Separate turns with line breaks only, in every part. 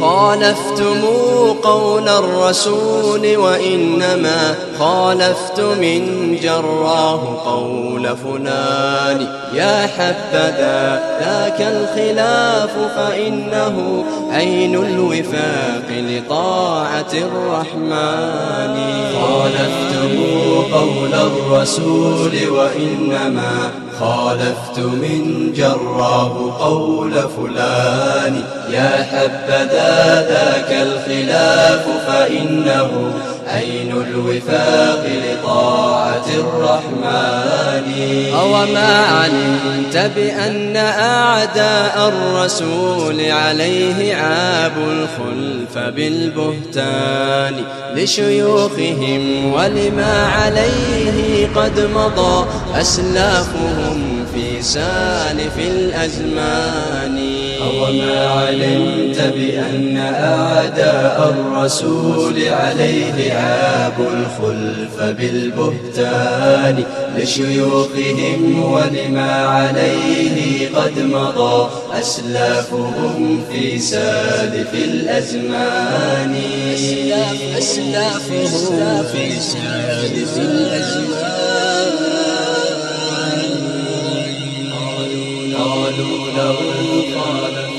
خالفتم قول الرسول وإنما خالفت من جراه قول فلان يا حبذا ذاك الخلاف فإنه عين الوفاق لطاعة الرحمن خالفتم قول الرسول وإنما خالفت من جراه قول فلان. يا حبذا ذاك الخلاف فإنه عين الوفاق لطاعة الرحمن؟ أوما علمت بأن أعداء الرسول عليه عاب الخلف بالبهتان لشيوخهم ولما عليه قد مضى أسلافهم في سالف الأزمان. أوما علمت بأن أعداء الرسول عليه عاب الخلف بالبهتان لشيوخهم ولما عليه قد مضى أسلافهم في سالف الأزمان. أسلافهم في سالف الأزمان. قالوا له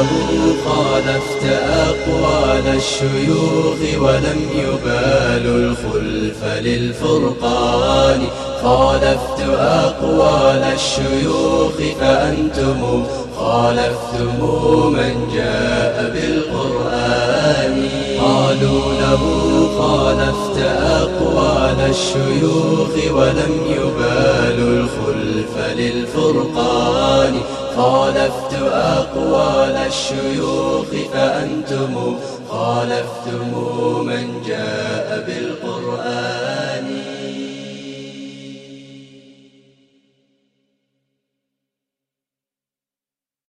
له خالفت أقوال الشيوخ ولم يبالوا الخلف للفرقان. خالفت أقوال الشيوخ فأنتم. خالفتم من جاء بالقرآن. الشيوخ ولم يبالوا الخلف للفرقان. خالفت أقوال الشيوخ فأنتم خالفتم من جاء بالقرآن.